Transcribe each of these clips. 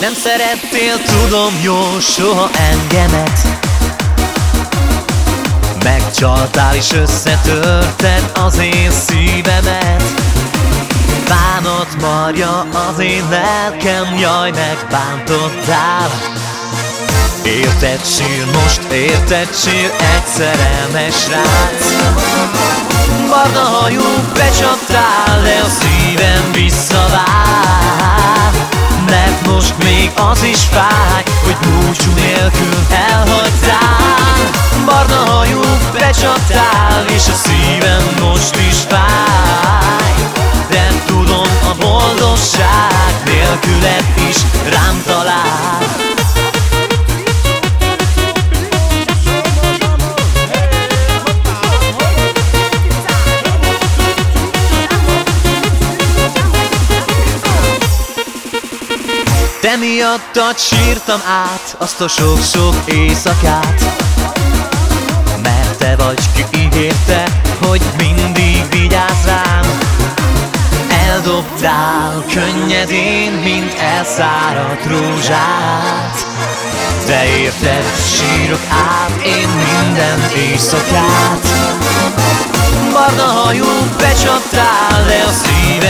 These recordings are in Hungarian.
Nem szerettél, tudom jó, soha engemet. Megcsaltál és összetörted az én szívemet. Bánat marja az én lelkem, jaj megbántottál Érted sír, most érted sír, egy szerelmes rác. Barna hajú becsaptál, de a szívem visszavár. Mert most még az is fáj, hogy búcsú nélkül elhagytál. Barna hajú becsaptál, és a szívem most is fáj Te miattad sírtam át azt a sok-sok éjszakát. Mert te vagy ki ígérte, hogy mindig vigyázz rám. Eldobtál könnyedén, mint elszáradt rózsát. Te érted, sírok át én minden éjszakát. Barna hajú becsaptál, de a szívem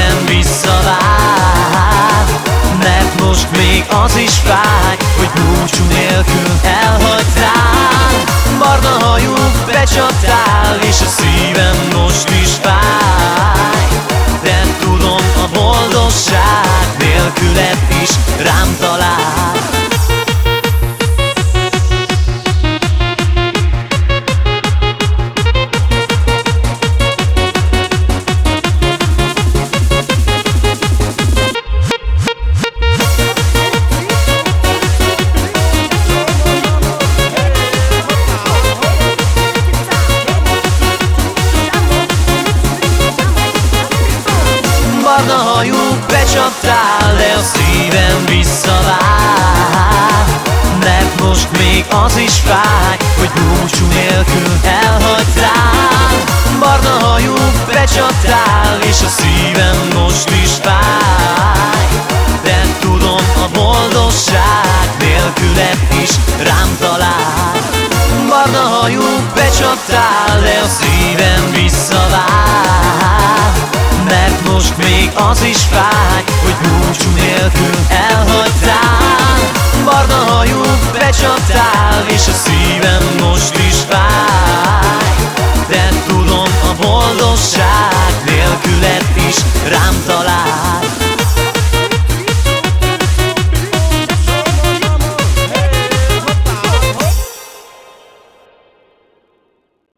hogy búcsú Barna hajú becsaptál, de a szívem visszavár Mert most még az is fáj, hogy búcsú nélkül elhagytál Barna hajú becsaptál, és a szívem most is fáj. De tudom, a boldogság nélküled is rám talál. Barna hajú becsaptál, de a szívem visszavár most még az is fáj, hogy búcsú nélkül elhagytál. Barna hajú becsaptál, és a szívem